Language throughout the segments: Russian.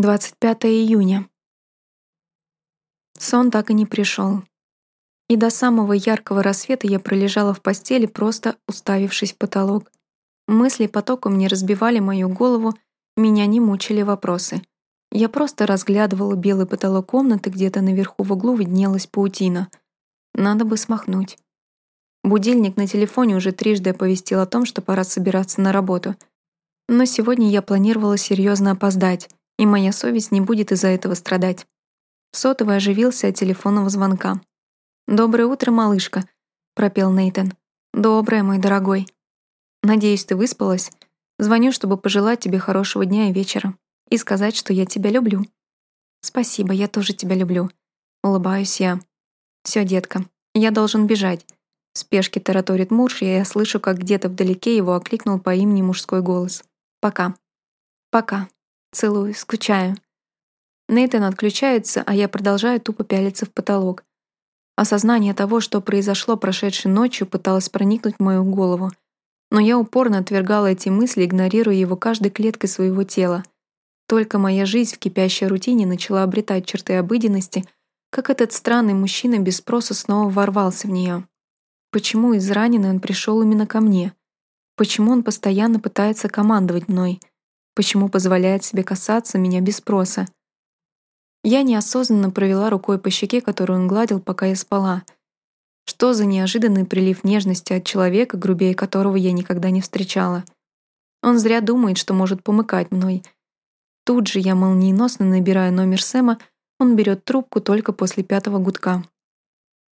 25 июня. Сон так и не пришел. И до самого яркого рассвета я пролежала в постели, просто уставившись в потолок. Мысли потоком не разбивали мою голову, меня не мучили вопросы. Я просто разглядывала белый потолок комнаты, где-то наверху в углу виднелась паутина. Надо бы смахнуть. Будильник на телефоне уже трижды оповестил о том, что пора собираться на работу. Но сегодня я планировала серьезно опоздать и моя совесть не будет из-за этого страдать. Сотовый оживился от телефонного звонка. «Доброе утро, малышка», — пропел Нейтан. «Доброе, мой дорогой. Надеюсь, ты выспалась. Звоню, чтобы пожелать тебе хорошего дня и вечера и сказать, что я тебя люблю». «Спасибо, я тоже тебя люблю». Улыбаюсь я. Все, детка, я должен бежать». В спешке тараторит муж, и я слышу, как где-то вдалеке его окликнул по имени мужской голос. «Пока». «Пока». Целую, скучаю. Нейтан отключается, а я продолжаю тупо пялиться в потолок. Осознание того, что произошло прошедшей ночью, пыталось проникнуть в мою голову. Но я упорно отвергала эти мысли, игнорируя его каждой клеткой своего тела. Только моя жизнь в кипящей рутине начала обретать черты обыденности, как этот странный мужчина без спроса снова ворвался в нее. Почему израненный он пришел именно ко мне? Почему он постоянно пытается командовать мной? Почему позволяет себе касаться меня без спроса? Я неосознанно провела рукой по щеке, которую он гладил, пока я спала. Что за неожиданный прилив нежности от человека, грубее которого я никогда не встречала? Он зря думает, что может помыкать мной. Тут же я молниеносно набираю номер Сэма, он берет трубку только после пятого гудка.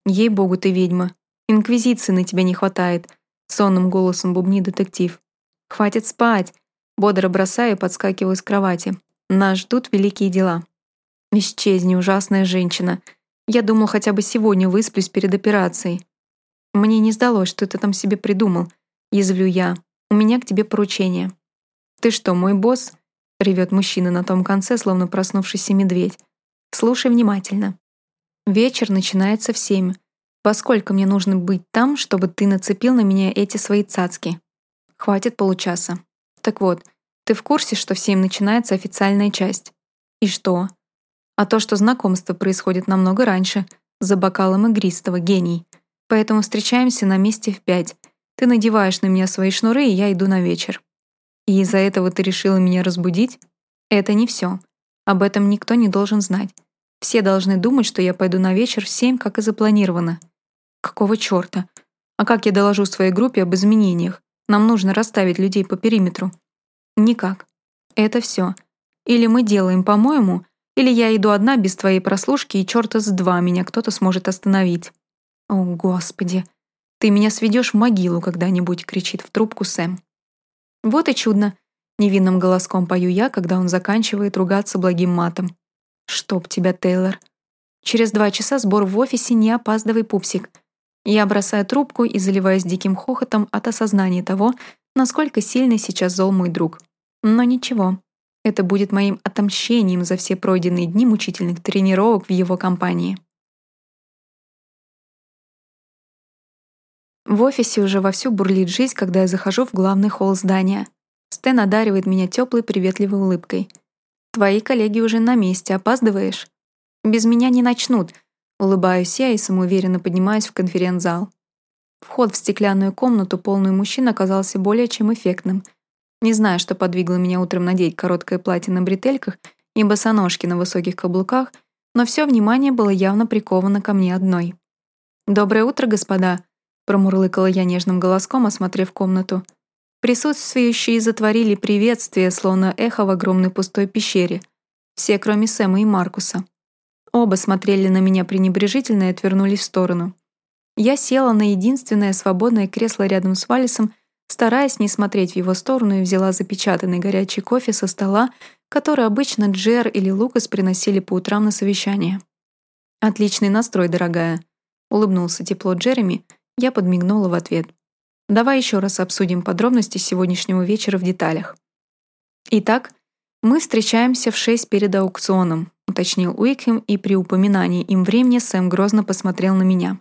«Ей-богу, ты ведьма. Инквизиции на тебя не хватает», — сонным голосом бубни детектив. «Хватит спать. Бодро бросаю и подскакиваю с кровати. Нас ждут великие дела. Исчезни, ужасная женщина. Я думал, хотя бы сегодня высплюсь перед операцией. Мне не сдалось, что ты там себе придумал. Язвлю я. У меня к тебе поручение. Ты что, мой босс? Ревет мужчина на том конце, словно проснувшийся медведь. Слушай внимательно. Вечер начинается в семь. Поскольку мне нужно быть там, чтобы ты нацепил на меня эти свои цацки? Хватит получаса. Так вот, ты в курсе, что в 7 начинается официальная часть? И что? А то, что знакомство происходит намного раньше, за бокалом игристого, гений. Поэтому встречаемся на месте в 5. Ты надеваешь на меня свои шнуры, и я иду на вечер. И из-за этого ты решила меня разбудить? Это не все. Об этом никто не должен знать. Все должны думать, что я пойду на вечер в 7, как и запланировано. Какого чёрта? А как я доложу своей группе об изменениях? Нам нужно расставить людей по периметру. Никак. Это все. Или мы делаем по-моему, или я иду одна без твоей прослушки, и черта с два меня кто-то сможет остановить. О, Господи. Ты меня сведешь в могилу когда-нибудь, кричит в трубку Сэм. Вот и чудно. Невинным голоском пою я, когда он заканчивает ругаться благим матом. Чтоб тебя, Тейлор. Через два часа сбор в офисе, не опаздывай, пупсик. Я бросаю трубку и заливаюсь диким хохотом от осознания того, насколько сильно сейчас зол мой друг. Но ничего, это будет моим отомщением за все пройденные дни мучительных тренировок в его компании. В офисе уже вовсю бурлит жизнь, когда я захожу в главный холл здания. Стэн одаривает меня теплой, приветливой улыбкой. «Твои коллеги уже на месте, опаздываешь?» «Без меня не начнут», Улыбаюсь я и самоуверенно поднимаюсь в конференц-зал. Вход в стеклянную комнату, полную мужчин, оказался более чем эффектным. Не знаю, что подвигло меня утром надеть короткое платье на бретельках и босоножки на высоких каблуках, но все внимание было явно приковано ко мне одной. «Доброе утро, господа!» — промурлыкала я нежным голоском, осмотрев комнату. Присутствующие затворили приветствие, словно эхо в огромной пустой пещере. Все, кроме Сэма и Маркуса. Оба смотрели на меня пренебрежительно и отвернулись в сторону. Я села на единственное свободное кресло рядом с Валисом, стараясь не смотреть в его сторону, и взяла запечатанный горячий кофе со стола, который обычно Джер или Лукас приносили по утрам на совещание. «Отличный настрой, дорогая», — улыбнулся тепло Джереми, я подмигнула в ответ. «Давай еще раз обсудим подробности сегодняшнего вечера в деталях». Итак, мы встречаемся в шесть перед аукционом, уточнил Уикхем, и при упоминании им времени Сэм грозно посмотрел на меня.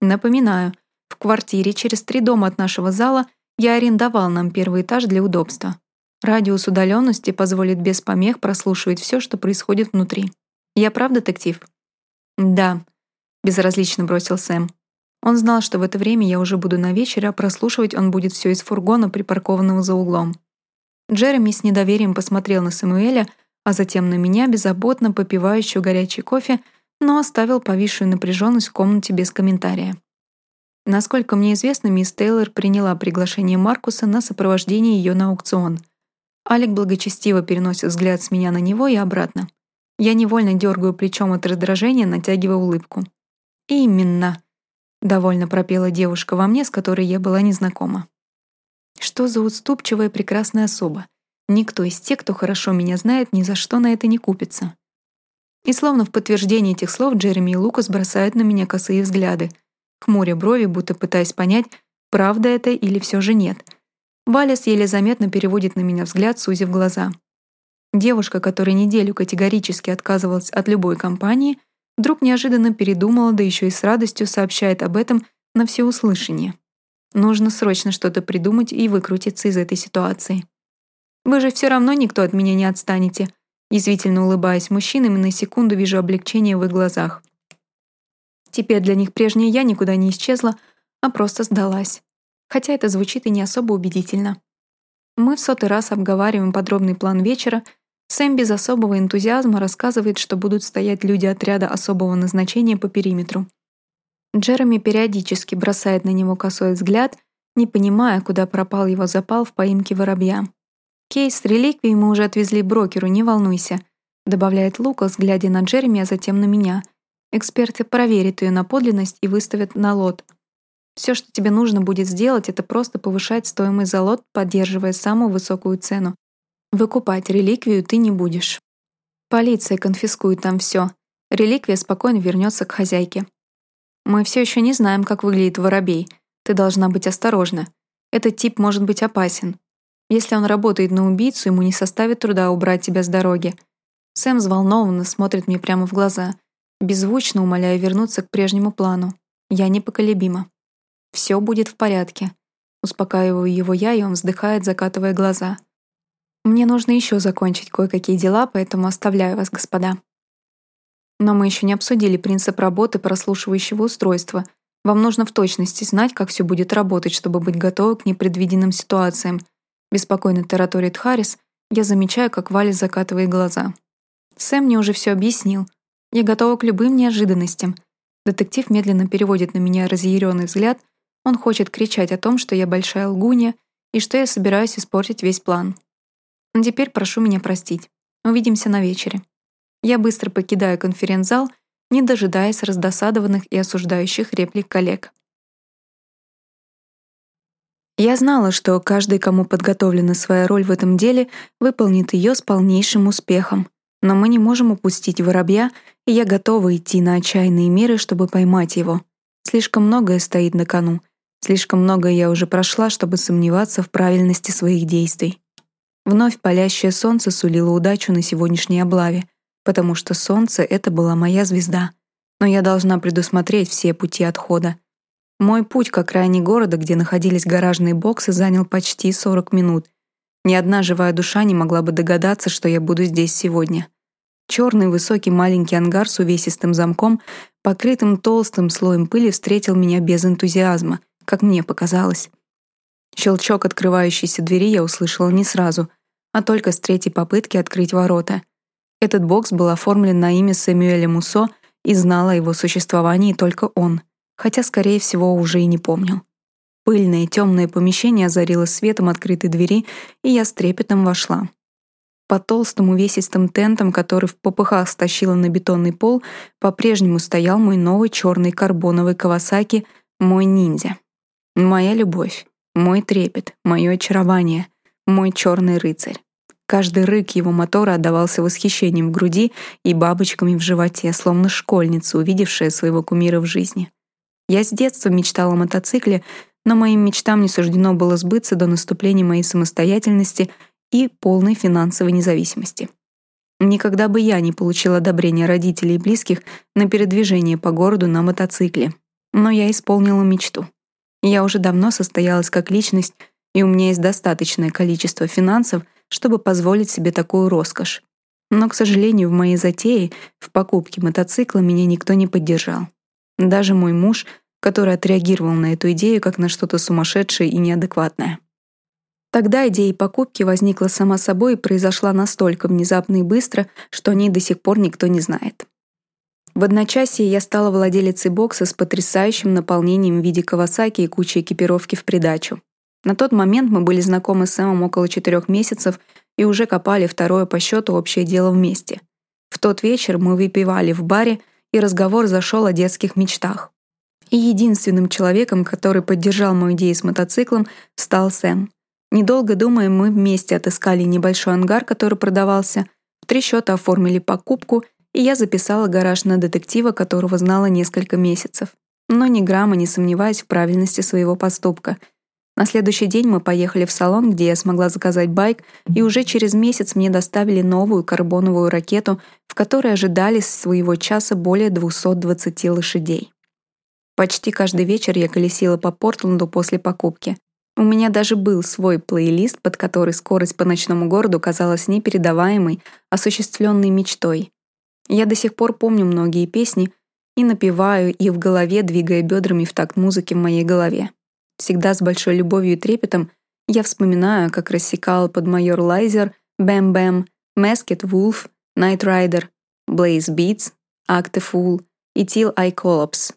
Напоминаю, в квартире через три дома от нашего зала я арендовал нам первый этаж для удобства. Радиус удаленности позволит без помех прослушивать все, что происходит внутри. Я прав, детектив? Да, безразлично бросил Сэм. Он знал, что в это время я уже буду на вечере, а прослушивать он будет все из фургона, припаркованного за углом. Джереми с недоверием посмотрел на Самуэля, а затем на меня, беззаботно попивающую горячий кофе, но оставил повисшую напряженность в комнате без комментария. Насколько мне известно, мисс Тейлор приняла приглашение Маркуса на сопровождение ее на аукцион. Алик благочестиво переносит взгляд с меня на него и обратно. Я невольно дергаю плечом от раздражения, натягивая улыбку. «Именно», — довольно пропела девушка во мне, с которой я была незнакома. Что за уступчивая прекрасная особа. Никто из тех, кто хорошо меня знает, ни за что на это не купится. И словно в подтверждение этих слов Джереми и Лукас бросают на меня косые взгляды, хмуря брови, будто пытаясь понять, правда это или все же нет. Валес еле заметно переводит на меня взгляд, сузив глаза. Девушка, которая неделю категорически отказывалась от любой компании, вдруг неожиданно передумала, да еще и с радостью сообщает об этом на всеуслышание. Нужно срочно что-то придумать и выкрутиться из этой ситуации. «Вы же все равно никто от меня не отстанете», язвительно улыбаясь мужчинам, и на секунду вижу облегчение в их глазах. Теперь для них прежняя я никуда не исчезла, а просто сдалась. Хотя это звучит и не особо убедительно. Мы в сотый раз обговариваем подробный план вечера. Сэм без особого энтузиазма рассказывает, что будут стоять люди отряда особого назначения по периметру. Джереми периодически бросает на него косой взгляд, не понимая, куда пропал его запал в поимке воробья. «Кейс с реликвией мы уже отвезли брокеру, не волнуйся», добавляет Лукас, глядя на Джереми, а затем на меня. Эксперты проверят ее на подлинность и выставят на лот. Все, что тебе нужно будет сделать, это просто повышать стоимость за лот, поддерживая самую высокую цену. Выкупать реликвию ты не будешь. Полиция конфискует там все. Реликвия спокойно вернется к хозяйке. Мы все еще не знаем, как выглядит воробей. Ты должна быть осторожна. Этот тип может быть опасен. Если он работает на убийцу, ему не составит труда убрать тебя с дороги. Сэм взволнованно смотрит мне прямо в глаза, беззвучно умоляя вернуться к прежнему плану. Я непоколебима. Все будет в порядке. Успокаиваю его я, и он вздыхает, закатывая глаза. Мне нужно еще закончить кое-какие дела, поэтому оставляю вас, господа. Но мы еще не обсудили принцип работы прослушивающего устройства. Вам нужно в точности знать, как все будет работать, чтобы быть готовы к непредвиденным ситуациям. Беспокойно тараторит Харрис, я замечаю, как Валя закатывает глаза. Сэм мне уже все объяснил. Я готова к любым неожиданностям. Детектив медленно переводит на меня разъяренный взгляд. Он хочет кричать о том, что я большая лгунья и что я собираюсь испортить весь план. Но теперь прошу меня простить. Увидимся на вечере. Я быстро покидаю конференц-зал, не дожидаясь раздосадованных и осуждающих реплик коллег. Я знала, что каждый, кому подготовлена своя роль в этом деле, выполнит ее с полнейшим успехом. Но мы не можем упустить воробья, и я готова идти на отчаянные меры, чтобы поймать его. Слишком многое стоит на кону. Слишком многое я уже прошла, чтобы сомневаться в правильности своих действий. Вновь палящее солнце сулило удачу на сегодняшней облаве потому что солнце — это была моя звезда. Но я должна предусмотреть все пути отхода. Мой путь к окраине города, где находились гаражные боксы, занял почти 40 минут. Ни одна живая душа не могла бы догадаться, что я буду здесь сегодня. Черный высокий маленький ангар с увесистым замком, покрытым толстым слоем пыли, встретил меня без энтузиазма, как мне показалось. Щелчок открывающейся двери я услышала не сразу, а только с третьей попытки открыть ворота — этот бокс был оформлен на имя Сэмюэля Мусо и знал о его существовании только он, хотя, скорее всего, уже и не помнил. Пыльное темное помещение озарило светом открытой двери, и я с трепетом вошла. Под толстым увесистым тентом, который в попыхах стащила на бетонный пол, по-прежнему стоял мой новый черный карбоновый Кавасаки, мой ниндзя. Моя любовь, мой трепет, мое очарование, мой черный рыцарь. Каждый рык его мотора отдавался восхищением в груди и бабочками в животе, словно школьница, увидевшая своего кумира в жизни. Я с детства мечтала о мотоцикле, но моим мечтам не суждено было сбыться до наступления моей самостоятельности и полной финансовой независимости. Никогда бы я не получила одобрения родителей и близких на передвижение по городу на мотоцикле. Но я исполнила мечту. Я уже давно состоялась как личность, и у меня есть достаточное количество финансов, чтобы позволить себе такую роскошь. Но, к сожалению, в моей затее, в покупке мотоцикла, меня никто не поддержал. Даже мой муж, который отреагировал на эту идею как на что-то сумасшедшее и неадекватное. Тогда идея покупки возникла сама собой и произошла настолько внезапно и быстро, что о ней до сих пор никто не знает. В одночасье я стала владелицей бокса с потрясающим наполнением в виде Кавасаки и кучей экипировки в придачу. На тот момент мы были знакомы с Сэмом около четырех месяцев и уже копали второе по счету общее дело вместе. В тот вечер мы выпивали в баре, и разговор зашел о детских мечтах. И единственным человеком, который поддержал мою идею с мотоциклом, стал Сэм. Недолго думая, мы вместе отыскали небольшой ангар, который продавался, в три счета оформили покупку, и я записала гараж на детектива, которого знала несколько месяцев. Но ни грамма не сомневаясь в правильности своего поступка — на следующий день мы поехали в салон, где я смогла заказать байк, и уже через месяц мне доставили новую карбоновую ракету, в которой ожидали своего часа более 220 лошадей. Почти каждый вечер я колесила по Портленду после покупки. У меня даже был свой плейлист, под который скорость по ночному городу казалась непередаваемой, осуществленной мечтой. Я до сих пор помню многие песни и напеваю их в голове, двигая бедрами в такт музыки в моей голове. Всегда с большой любовью и трепетом я вспоминаю, как рассекал под Major Lazer, Bam Bam, Masked Wolf, Night Rider, Blaze Beats, Act a Fool и Till I Collapse.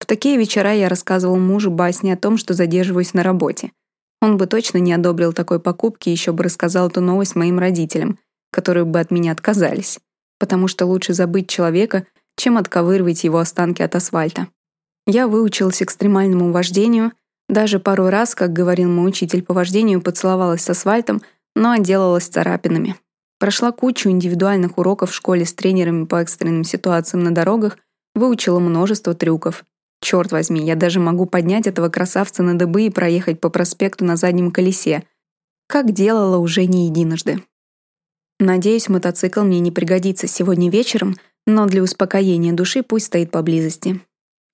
В такие вечера я рассказывал мужу басни о том, что задерживаюсь на работе. Он бы точно не одобрил такой покупки и еще бы рассказал эту новость моим родителям, которые бы от меня отказались, потому что лучше забыть человека, чем отковыривать его останки от асфальта. Я выучилась экстремальному вождению — даже пару раз, как говорил мой учитель по вождению, поцеловалась с асфальтом, но отделалась царапинами. Прошла кучу индивидуальных уроков в школе с тренерами по экстренным ситуациям на дорогах, выучила множество трюков. Черт возьми, я даже могу поднять этого красавца на дыбы и проехать по проспекту на заднем колесе, как делала уже не единожды. Надеюсь, мотоцикл мне не пригодится сегодня вечером, но для успокоения души пусть стоит поблизости.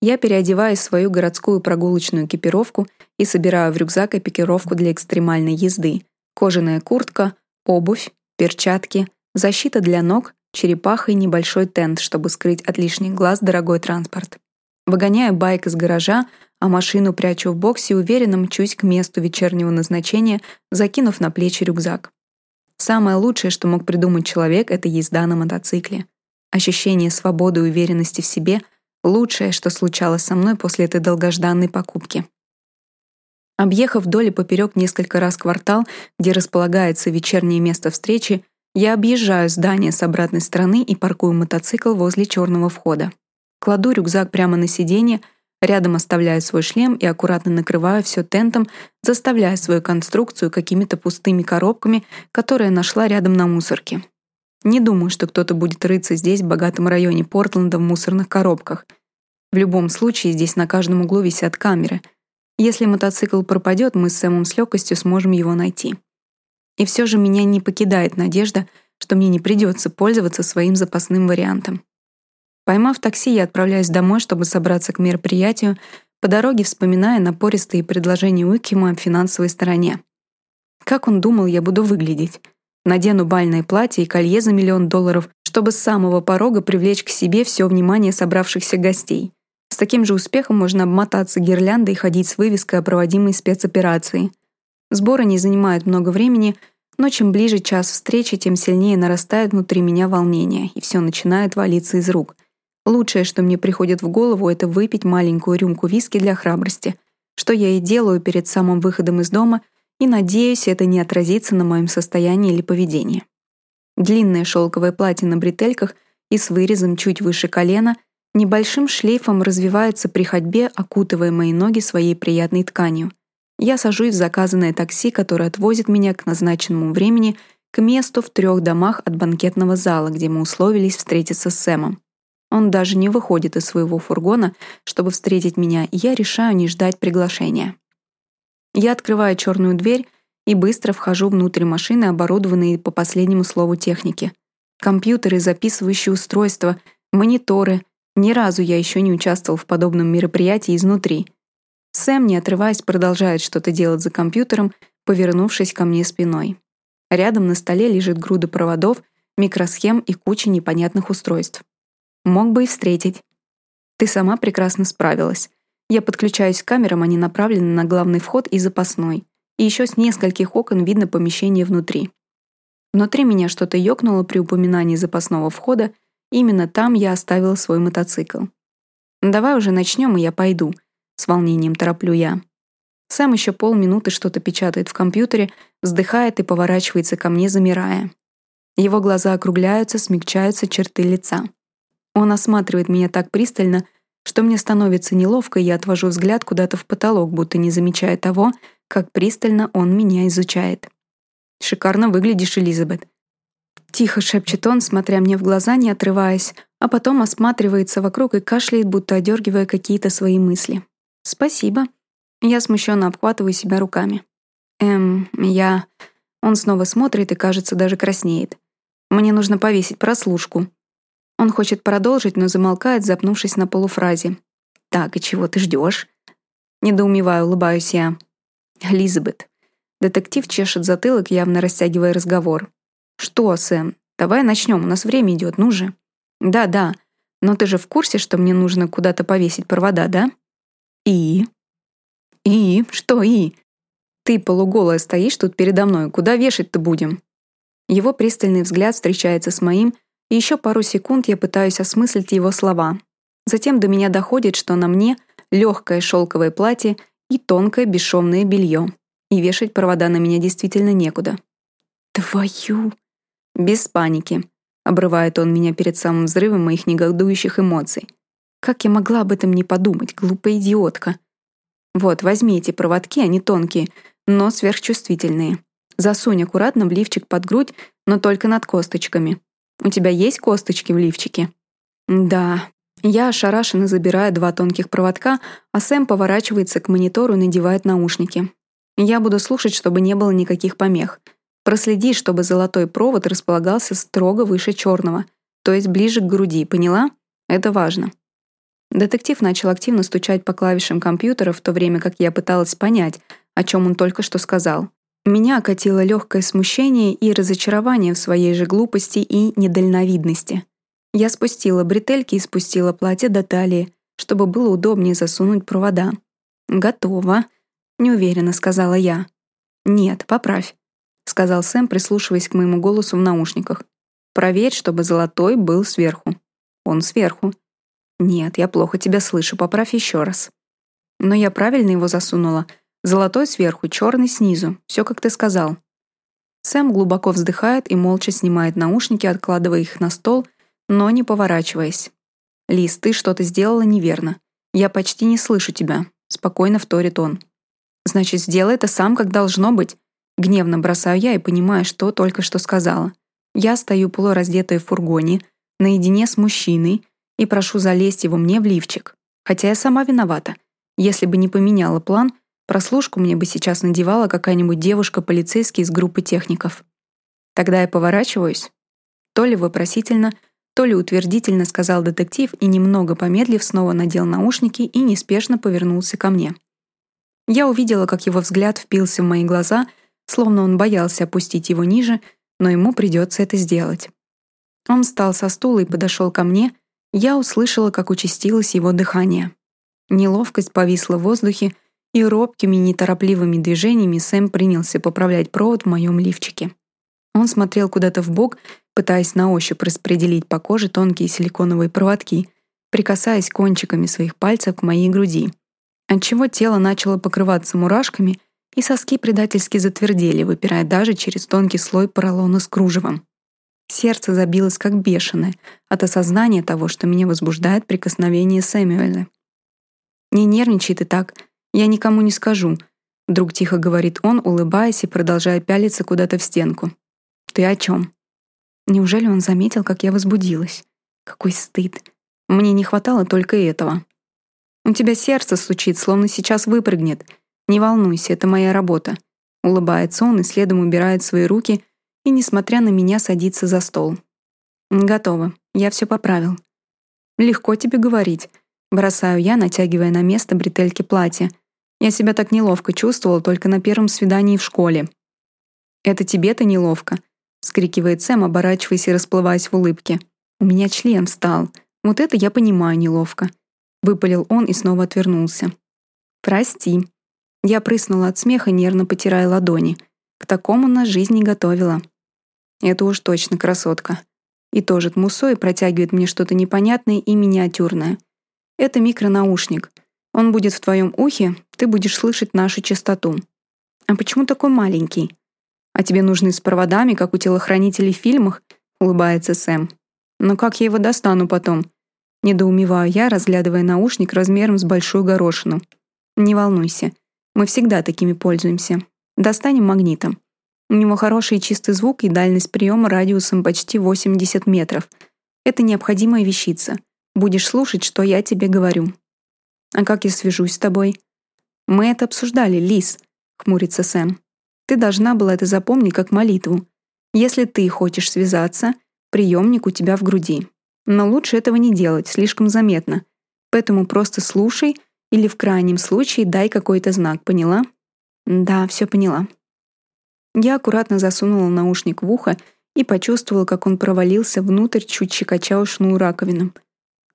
Я переодеваю свою городскую прогулочную экипировку и собираю в рюкзак экипировку для экстремальной езды. Кожаная куртка, обувь, перчатки, защита для ног, черепаха и небольшой тент, чтобы скрыть от лишних глаз дорогой транспорт. Выгоняю байк из гаража, а машину прячу в боксе и уверенно мчусь к месту вечернего назначения, закинув на плечи рюкзак. Самое лучшее, что мог придумать человек, это езда на мотоцикле. Ощущение свободы и уверенности в себе — Лучшее, что случалось со мной после этой долгожданной покупки. Объехав вдоль и поперек несколько раз квартал, где располагается вечернее место встречи, я объезжаю здание с обратной стороны и паркую мотоцикл возле черного входа. Кладу рюкзак прямо на сиденье, рядом оставляю свой шлем и аккуратно накрываю все тентом, заставляя свою конструкцию какими-то пустыми коробками, которые нашла рядом на мусорке. Не думаю, что кто-то будет рыться здесь, в богатом районе Портленда, в мусорных коробках. В любом случае, здесь на каждом углу висят камеры. Если мотоцикл пропадет, мы с Сэмом с легкостью сможем его найти. И все же меня не покидает надежда, что мне не придется пользоваться своим запасным вариантом. Поймав такси, я отправляюсь домой, чтобы собраться к мероприятию, по дороге вспоминая напористые предложения Уикима о финансовой стороне. Как он думал, я буду выглядеть? Надену бальное платье и колье за миллион долларов, чтобы с самого порога привлечь к себе все внимание собравшихся гостей. С таким же успехом можно обмотаться гирляндой и ходить с вывеской о проводимой спецоперации. Сборы не занимают много времени, но чем ближе час встречи, тем сильнее нарастает внутри меня волнение, и все начинает валиться из рук. Лучшее, что мне приходит в голову, это выпить маленькую рюмку виски для храбрости, что я и делаю перед самым выходом из дома — и надеюсь, это не отразится на моем состоянии или поведении. Длинное шелковое платье на бретельках и с вырезом чуть выше колена небольшим шлейфом развивается при ходьбе, окутывая мои ноги своей приятной тканью. Я сажусь в заказанное такси, которое отвозит меня к назначенному времени к месту в трех домах от банкетного зала, где мы условились встретиться с Сэмом. Он даже не выходит из своего фургона, чтобы встретить меня, и я решаю не ждать приглашения. Я открываю черную дверь и быстро вхожу внутрь машины, оборудованной по последнему слову техники. Компьютеры, записывающие устройства, мониторы. Ни разу я еще не участвовал в подобном мероприятии изнутри. Сэм, не отрываясь, продолжает что-то делать за компьютером, повернувшись ко мне спиной. Рядом на столе лежит груда проводов, микросхем и куча непонятных устройств. Мог бы и встретить. Ты сама прекрасно справилась. Я подключаюсь к камерам, они направлены на главный вход и запасной. И еще с нескольких окон видно помещение внутри. Внутри меня что-то ёкнуло при упоминании запасного входа, именно там я оставила свой мотоцикл. «Давай уже начнем, и я пойду», — с волнением тороплю я. Сам еще полминуты что-то печатает в компьютере, вздыхает и поворачивается ко мне, замирая. Его глаза округляются, смягчаются черты лица. Он осматривает меня так пристально, что мне становится неловко, я отвожу взгляд куда-то в потолок, будто не замечая того, как пристально он меня изучает. «Шикарно выглядишь, Элизабет». Тихо шепчет он, смотря мне в глаза, не отрываясь, а потом осматривается вокруг и кашляет, будто одергивая какие-то свои мысли. «Спасибо». Я смущенно обхватываю себя руками. «Эм, я...» Он снова смотрит и, кажется, даже краснеет. «Мне нужно повесить прослушку». Он хочет продолжить, но замолкает, запнувшись на полуфразе. «Так, и чего ты ждешь? Недоумеваю, улыбаюсь я. «Элизабет». Детектив чешет затылок, явно растягивая разговор. «Что, Сэм? Давай начнем, у нас время идет, ну же». «Да, да. Но ты же в курсе, что мне нужно куда-то повесить провода, да?» «И?» «И? Что «и?» «Ты полуголая стоишь тут передо мной. Куда вешать-то будем?» Его пристальный взгляд встречается с моим, и еще пару секунд я пытаюсь осмыслить его слова. Затем до меня доходит, что на мне легкое шелковое платье и тонкое бесшовное белье, и вешать провода на меня действительно некуда. «Твою!» «Без паники», — обрывает он меня перед самым взрывом моих негодующих эмоций. «Как я могла об этом не подумать, глупая идиотка?» «Вот, возьми эти проводки, они тонкие, но сверхчувствительные. Засунь аккуратно в лифчик под грудь, но только над косточками. У тебя есть косточки в лифчике?» «Да». Я ошарашенно забираю два тонких проводка, а Сэм поворачивается к монитору и надевает наушники. Я буду слушать, чтобы не было никаких помех. Проследи, чтобы золотой провод располагался строго выше черного, то есть ближе к груди, поняла? Это важно. Детектив начал активно стучать по клавишам компьютера, в то время как я пыталась понять, о чем он только что сказал. Меня окатило легкое смущение и разочарование в своей же глупости и недальновидности. Я спустила бретельки и спустила платье до талии, чтобы было удобнее засунуть провода. «Готово», — неуверенно сказала я. «Нет, поправь», — сказал Сэм, прислушиваясь к моему голосу в наушниках. «Проверь, чтобы золотой был сверху». «Он сверху». «Нет, я плохо тебя слышу, поправь еще раз». Но я правильно его засунула — Золотой сверху, черный снизу. Все, как ты сказал. Сэм глубоко вздыхает и молча снимает наушники, откладывая их на стол, но не поворачиваясь. «Лиз, ты что-то сделала неверно. Я почти не слышу тебя», — спокойно вторит он. «Значит, сделай это сам, как должно быть». Гневно бросаю я и понимаю, что только что сказала. Я стою полураздетая в фургоне, наедине с мужчиной, и прошу залезть его мне в лифчик. Хотя я сама виновата. Если бы не поменяла план — Прослушку мне бы сейчас надевала какая-нибудь девушка-полицейский из группы техников. Тогда я поворачиваюсь. То ли вопросительно, то ли утвердительно сказал детектив и, немного помедлив, снова надел наушники и неспешно повернулся ко мне. Я увидела, как его взгляд впился в мои глаза, словно он боялся опустить его ниже, но ему придется это сделать. Он встал со стула и подошел ко мне, я услышала, как участилось его дыхание. Неловкость повисла в воздухе, и робкими, неторопливыми движениями Сэм принялся поправлять провод в моем лифчике. Он смотрел куда-то в бок, пытаясь на ощупь распределить по коже тонкие силиконовые проводки, прикасаясь кончиками своих пальцев к моей груди, отчего тело начало покрываться мурашками, и соски предательски затвердели, выпирая даже через тонкий слой поролона с кружевом. Сердце забилось как бешеное от осознания того, что меня возбуждает прикосновение Сэмюэля. «Не нервничай ты так», «Я никому не скажу», — вдруг тихо говорит он, улыбаясь и продолжая пялиться куда-то в стенку. «Ты о чем? Неужели он заметил, как я возбудилась? Какой стыд. Мне не хватало только этого. «У тебя сердце стучит, словно сейчас выпрыгнет. Не волнуйся, это моя работа». Улыбается он и следом убирает свои руки и, несмотря на меня, садится за стол. «Готово. Я все поправил». «Легко тебе говорить», — бросаю я, натягивая на место бретельки платья — я себя так неловко чувствовала только на первом свидании в школе. «Это тебе-то неловко», — вскрикивает Сэм, оборачиваясь и расплываясь в улыбке. «У меня член встал. Вот это я понимаю неловко», — выпалил он и снова отвернулся. «Прости». Я прыснула от смеха, нервно потирая ладони. К такому нас жизнь не готовила. Это уж точно красотка. И тоже тмусой протягивает мне что-то непонятное и миниатюрное. Это микронаушник. Он будет в твоем ухе, ты будешь слышать нашу частоту. А почему такой маленький? А тебе нужны с проводами, как у телохранителей в фильмах? Улыбается Сэм. Но как я его достану потом? Недоумеваю я, разглядывая наушник размером с большую горошину. Не волнуйся, мы всегда такими пользуемся. Достанем магнитом. У него хороший чистый звук и дальность приема радиусом почти 80 метров. Это необходимая вещица. Будешь слушать, что я тебе говорю. А как я свяжусь с тобой? Мы это обсуждали, Лис, хмурится Сэм. Ты должна была это запомнить как молитву. Если ты хочешь связаться, приемник у тебя в груди. Но лучше этого не делать, слишком заметно. Поэтому просто слушай или в крайнем случае дай какой-то знак, поняла? Да, все поняла. Я аккуратно засунула наушник в ухо и почувствовала, как он провалился внутрь, чуть щекоча ушную раковину.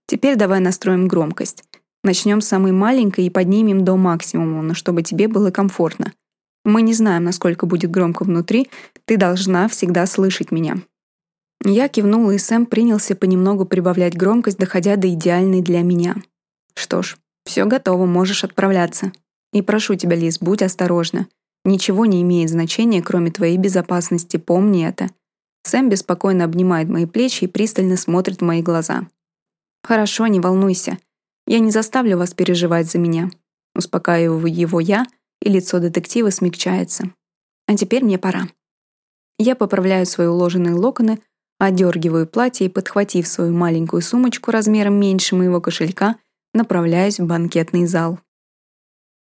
Теперь давай настроим громкость. Начнем с самой маленькой и поднимем до максимума, но чтобы тебе было комфортно. Мы не знаем, насколько будет громко внутри, ты должна всегда слышать меня. Я кивнула, и Сэм принялся понемногу прибавлять громкость, доходя до идеальной для меня. Что ж, все готово, можешь отправляться. И прошу тебя, Лиз, будь осторожна. Ничего не имеет значения, кроме твоей безопасности, помни это. Сэм беспокойно обнимает мои плечи и пристально смотрит в мои глаза. «Хорошо, не волнуйся. Я не заставлю вас переживать за меня». Успокаиваю его я, и лицо детектива смягчается. «А теперь мне пора». Я поправляю свои уложенные локоны, одергиваю платье и, подхватив свою маленькую сумочку размером меньше моего кошелька, направляюсь в банкетный зал.